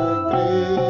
Krishna.